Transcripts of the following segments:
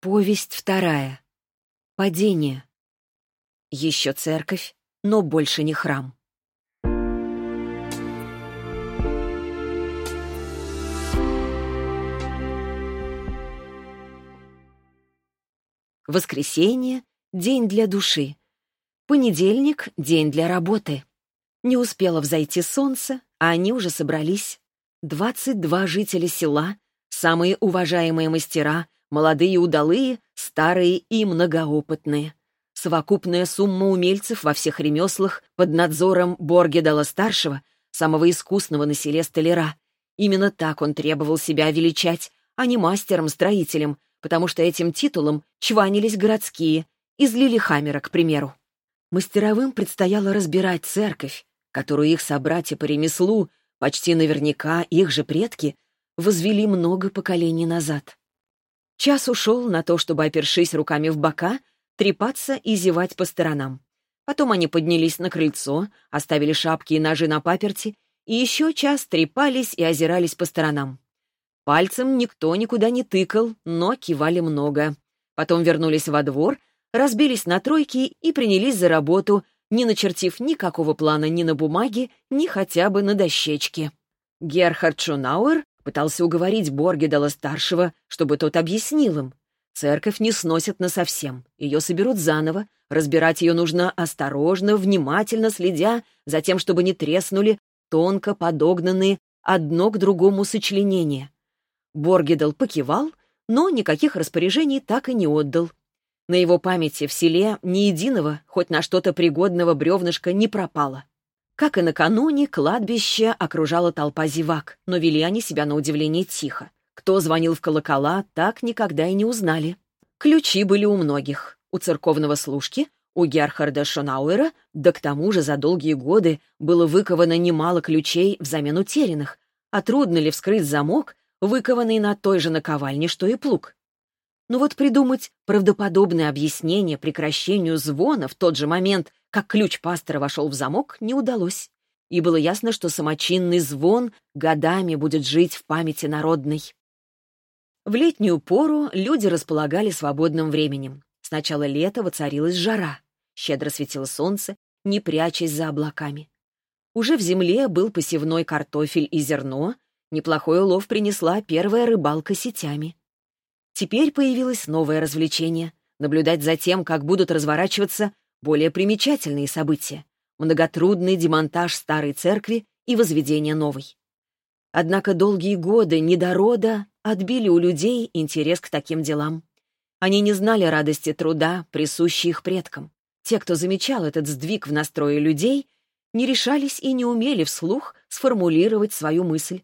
Повесть вторая. Падение. Еще церковь, но больше не храм. Воскресенье — день для души. Понедельник — день для работы. Не успело взойти солнце, а они уже собрались. Двадцать два жителя села, самые уважаемые мастера, молодые удалые, старые и многоопытные. Совокупная сумма умельцев во всех ремеслах под надзором Боргедала-старшего, самого искусного на селе столяра. Именно так он требовал себя величать, а не мастером-строителем, потому что этим титулом чванились городские, из Лилихаммера, к примеру. Мастеровым предстояло разбирать церковь, которую их собратья по ремеслу, почти наверняка их же предки, возвели много поколений назад. Час ушел на то, чтобы, опершись руками в бока, трепаться и зевать по сторонам. Потом они поднялись на крыльцо, оставили шапки и ножи на паперти, и еще час трепались и озирались по сторонам. Пальцем никто никуда не тыкал, но кивали много. Потом вернулись во двор, разбились на тройки и принялись за работу, не начертив никакого плана ни на бумаге, ни хотя бы на дощечке. Герхард Шунауэр пытался уговорить Боргедала-старшего, чтобы тот объяснил им. Церковь не сносят насовсем, ее соберут заново, разбирать ее нужно осторожно, внимательно следя за тем, чтобы не треснули тонко подогнанные одно к другому сочленения. Боргедал покивал, но никаких распоряжений так и не отдал. На его памяти в селе ни единого, хоть на что-то пригодного бревнышка не пропало. Как и накануне, кладбище окружала толпа зевак, но вели они себя на удивление тихо. Кто звонил в колокола, так никогда и не узнали. Ключи были у многих. У церковного служки, у Герхарда Шонауэра, да к тому же за долгие годы было выковано немало ключей взамен утерянных. А трудно ли вскрыть замок, выкованный на той же наковальне, что и плуг. Но вот придумать правдоподобное объяснение прекращению звона в тот же момент, как ключ пастора вошел в замок, не удалось. И было ясно, что самочинный звон годами будет жить в памяти народной. В летнюю пору люди располагали свободным временем. С начала лета воцарилась жара. Щедро светило солнце, не прячась за облаками. Уже в земле был посевной картофель и зерно, Неплохой улов принесла первая рыбалка сетями. Теперь появилось новое развлечение — наблюдать за тем, как будут разворачиваться более примечательные события — многотрудный демонтаж старой церкви и возведение новой. Однако долгие годы недорода отбили у людей интерес к таким делам. Они не знали радости труда, присущей их предкам. Те, кто замечал этот сдвиг в настрое людей, не решались и не умели вслух сформулировать свою мысль,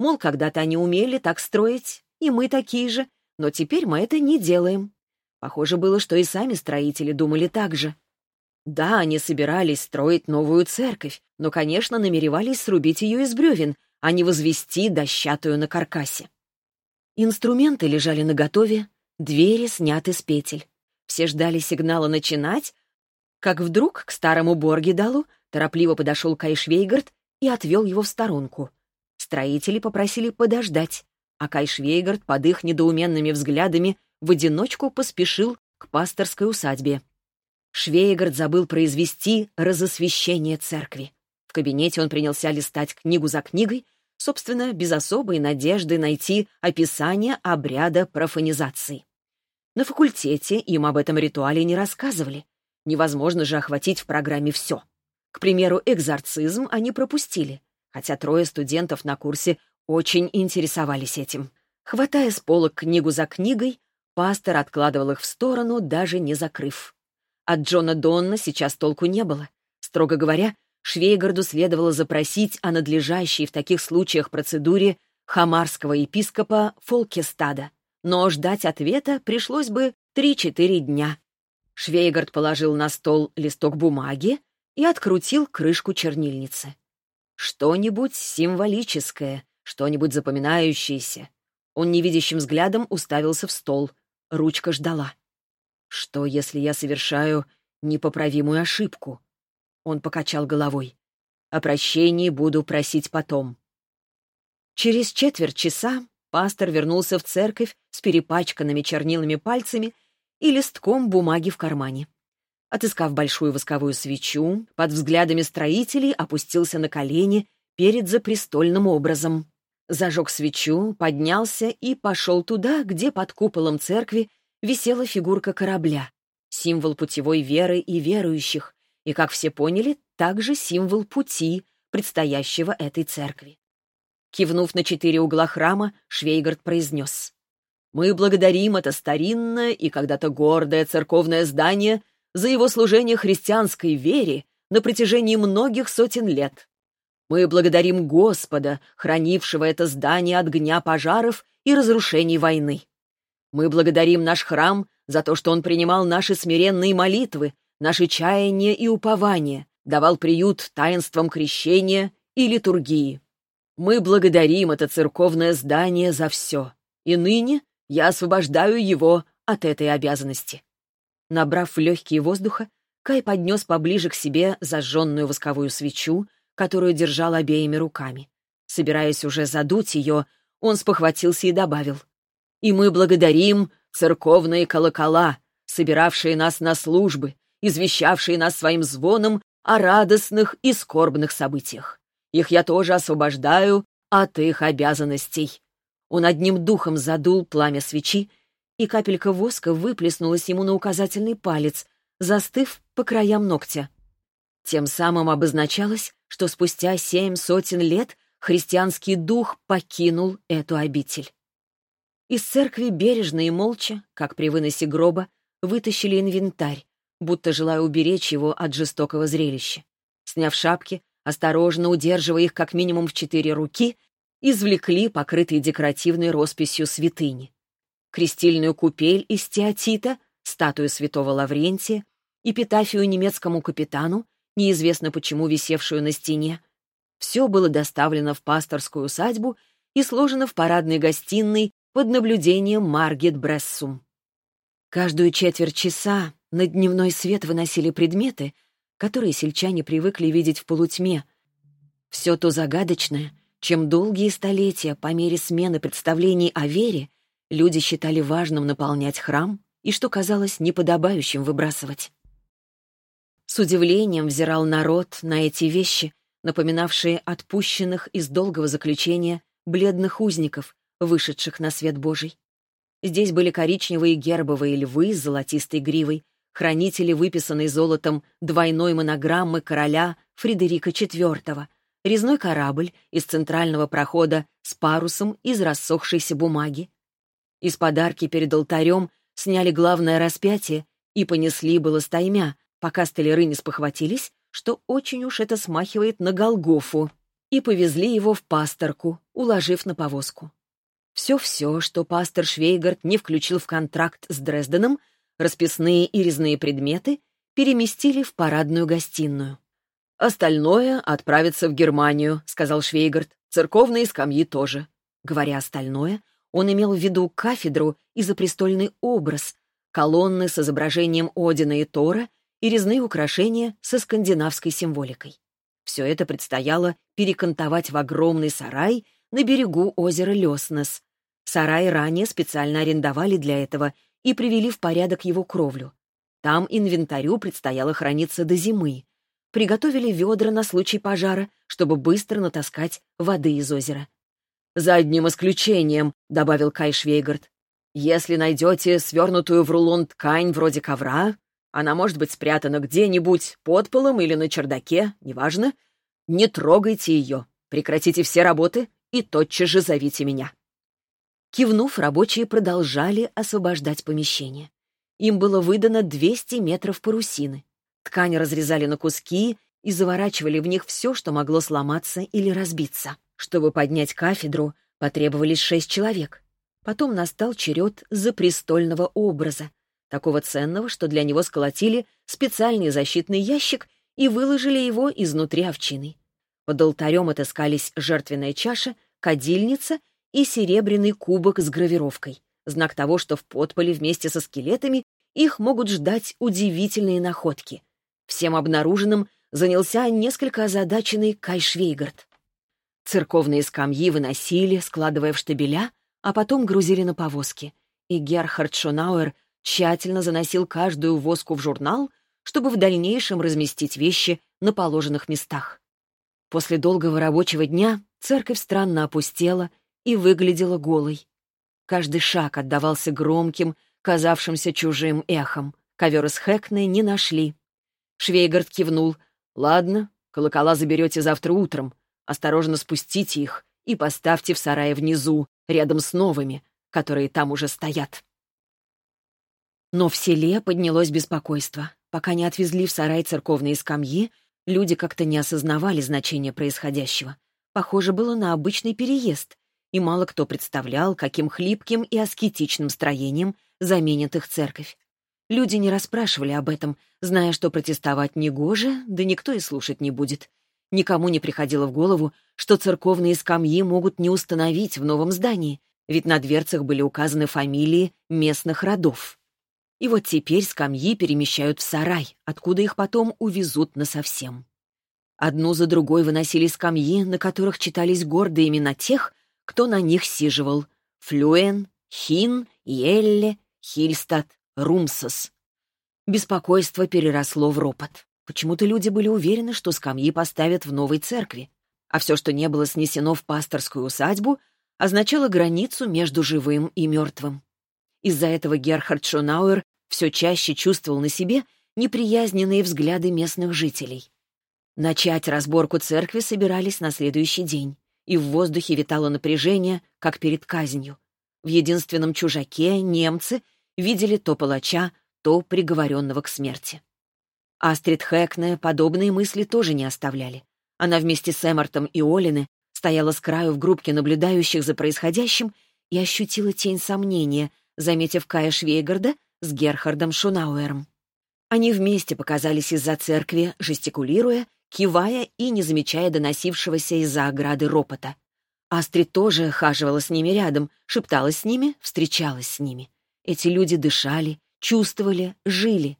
Мол, когда-то они умели так строить, и мы такие же, но теперь мы это не делаем. Похоже было, что и сами строители думали так же. Да, они собирались строить новую церковь, но, конечно, намеревались срубить ее из бревен, а не возвести дощатую на каркасе. Инструменты лежали наготове, двери сняты с петель. Все ждали сигнала начинать, как вдруг к старому Боргидалу торопливо подошел Кайшвейгард и отвел его в сторонку — Строители попросили подождать, а Кай Швейгард под их недоуменными взглядами в одиночку поспешил к пасторской усадьбе. Швейгард забыл произвести разосвещение церкви. В кабинете он принялся листать книгу за книгой, собственно, без особой надежды найти описание обряда профанизации. На факультете им об этом ритуале не рассказывали. Невозможно же охватить в программе все. К примеру, экзорцизм они пропустили хотя трое студентов на курсе очень интересовались этим. Хватая с полок книгу за книгой, пастор откладывал их в сторону, даже не закрыв. От Джона Донна сейчас толку не было. Строго говоря, Швейгарду следовало запросить о надлежащей в таких случаях процедуре хамарского епископа Фолкестада, но ждать ответа пришлось бы 3-4 дня. Швейгард положил на стол листок бумаги и открутил крышку чернильницы. Что-нибудь символическое, что-нибудь запоминающееся. Он невидящим взглядом уставился в стол. Ручка ждала. Что, если я совершаю непоправимую ошибку? Он покачал головой. О прощении буду просить потом. Через четверть часа пастор вернулся в церковь с перепачканными чернилами пальцами и листком бумаги в кармане. Отыскав большую восковую свечу, под взглядами строителей опустился на колени перед запрестольным образом. Зажег свечу, поднялся и пошел туда, где под куполом церкви висела фигурка корабля, символ путевой веры и верующих, и, как все поняли, также символ пути, предстоящего этой церкви. Кивнув на четыре угла храма, Швейгард произнес. «Мы благодарим это старинное и когда-то гордое церковное здание за его служение христианской вере на протяжении многих сотен лет. Мы благодарим Господа, хранившего это здание от гня пожаров и разрушений войны. Мы благодарим наш храм за то, что он принимал наши смиренные молитвы, наши чаяния и упования, давал приют таинствам крещения и литургии. Мы благодарим это церковное здание за все, и ныне я освобождаю его от этой обязанности». Набрав легкие воздуха, Кай поднес поближе к себе зажженную восковую свечу, которую держал обеими руками. Собираясь уже задуть ее, он спохватился и добавил. «И мы благодарим церковные колокола, собиравшие нас на службы, извещавшие нас своим звоном о радостных и скорбных событиях. Их я тоже освобождаю от их обязанностей». Он одним духом задул пламя свечи, и капелька воска выплеснулась ему на указательный палец, застыв по краям ногтя. Тем самым обозначалось, что спустя семь сотен лет христианский дух покинул эту обитель. Из церкви бережно и молча, как при выносе гроба, вытащили инвентарь, будто желая уберечь его от жестокого зрелища. Сняв шапки, осторожно удерживая их как минимум в четыре руки, извлекли покрытые декоративной росписью святыни. Крестильную купель из теотита, статую святого Лаврентия, эпитафию немецкому капитану, неизвестно почему висевшую на стене. Все было доставлено в пасторскую усадьбу и сложено в парадной гостиной под наблюдением Маргет Брессум. Каждую четверть часа на дневной свет выносили предметы, которые сельчане привыкли видеть в полутьме. Все то загадочное, чем долгие столетия по мере смены представлений о вере люди считали важным наполнять храм и что казалось неподобающим выбрасывать. С удивлением взирал народ на эти вещи, напоминавшие отпущенных из долгого заключения бледных узников, вышедших на свет Божий. Здесь были коричневые гербовые львы с золотистой гривой, хранители выписанной золотом двойной монограммы короля Фредерика IV, резной корабль из центрального прохода с парусом из рассохшейся бумаги. Из подарки перед алтарем сняли главное распятие и понесли было стаймя, пока столяры не спохватились, что очень уж это смахивает на Голгофу, и повезли его в пасторку, уложив на повозку. Все-все, что пастор Швейгард не включил в контракт с Дрезденом, расписные и резные предметы, переместили в парадную гостиную. «Остальное отправится в Германию», — сказал Швейгард. «Церковные скамьи тоже». Говоря остальное, он имел в виду кафедру и запрестольный образ, колонны с изображением Одина и Тора и резные украшения со скандинавской символикой. Все это предстояло перекантовать в огромный сарай на берегу озера Леснес. Сарай ранее специально арендовали для этого и привели в порядок его кровлю. Там инвентарю предстояло храниться до зимы. Приготовили ведра на случай пожара, чтобы быстро натаскать воды из озера. «За одним исключением», — добавил Кай Швейгард. «Если найдете свернутую в рулон ткань вроде ковра, она может быть спрятана где-нибудь под полом или на чердаке, неважно. Не трогайте ее, прекратите все работы и тотчас же зовите меня». Кивнув, рабочие продолжали освобождать помещение. Им было выдано 200 метров парусины. Ткань разрезали на куски и заворачивали в них все, что могло сломаться или разбиться. Чтобы поднять кафедру, потребовались шесть человек. Потом настал черед запрестольного образа, такого ценного, что для него сколотили специальный защитный ящик и выложили его изнутри овчины. Под алтарем отыскались жертвенная чаша, кадильница и серебряный кубок с гравировкой, знак того, что в подполе вместе со скелетами их могут ждать удивительные находки. Всем обнаруженным занялся несколько озадаченный Кайшвейгард. Церковные скамьи выносили, складывая в штабеля, а потом грузили на повозки. И Герхард Шонауэр тщательно заносил каждую воску в журнал, чтобы в дальнейшем разместить вещи на положенных местах. После долгого рабочего дня церковь странно опустела и выглядела голой. Каждый шаг отдавался громким, казавшимся чужим эхом. Ковер из Хэкны не нашли. Швейгард кивнул. «Ладно, колокола заберете завтра утром. Осторожно спустите их и поставьте в сарае внизу, рядом с новыми, которые там уже стоят». Но в селе поднялось беспокойство. Пока не отвезли в сарай церковные скамьи, люди как-то не осознавали значения происходящего. Похоже было на обычный переезд, и мало кто представлял, каким хлипким и аскетичным строением заменит их церковь. Люди не расспрашивали об этом, зная, что протестовать негоже, да никто и слушать не будет. Никому не приходило в голову, что церковные скамьи могут не установить в новом здании, ведь на дверцах были указаны фамилии местных родов. И вот теперь скамьи перемещают в сарай, откуда их потом увезут насовсем. Одну за другой выносили скамьи, на которых читались гордые имена тех, кто на них сиживал. Флюен, Хин, Елле, Хильстад, Румсос. Беспокойство переросло в ропот. Почему-то люди были уверены, что скамьи поставят в новой церкви, а все, что не было снесено в пасторскую усадьбу, означало границу между живым и мертвым. Из-за этого Герхард Шонауэр все чаще чувствовал на себе неприязненные взгляды местных жителей. Начать разборку церкви собирались на следующий день, и в воздухе витало напряжение, как перед казнью. В единственном чужаке немцы видели то палача, то приговоренного к смерти. Астрид Хэкне подобные мысли тоже не оставляли. Она вместе с Эммартом и Олины стояла с краю в группке наблюдающих за происходящим и ощутила тень сомнения, заметив Кая Швейгарда с Герхардом Шунауэром. Они вместе показались из-за церкви, жестикулируя, кивая и не замечая доносившегося из-за ограды ропота. Астрид тоже хаживала с ними рядом, шепталась с ними, встречалась с ними. Эти люди дышали, чувствовали, жили.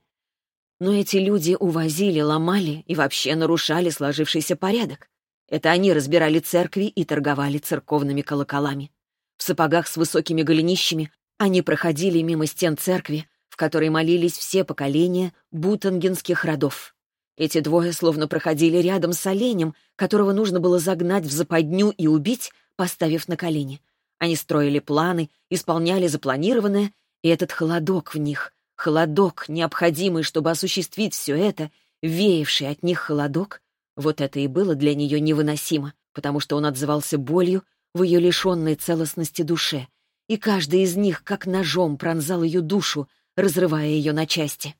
Но эти люди увозили, ломали и вообще нарушали сложившийся порядок. Это они разбирали церкви и торговали церковными колоколами. В сапогах с высокими голенищами они проходили мимо стен церкви, в которой молились все поколения бутангенских родов. Эти двое словно проходили рядом с оленем, которого нужно было загнать в западню и убить, поставив на колени. Они строили планы, исполняли запланированное, и этот холодок в них, холодок, необходимый, чтобы осуществить все это, веявший от них холодок, вот это и было для нее невыносимо, потому что он отзывался болью в ее лишенной целостности душе, и каждый из них как ножом пронзал ее душу, разрывая ее на части.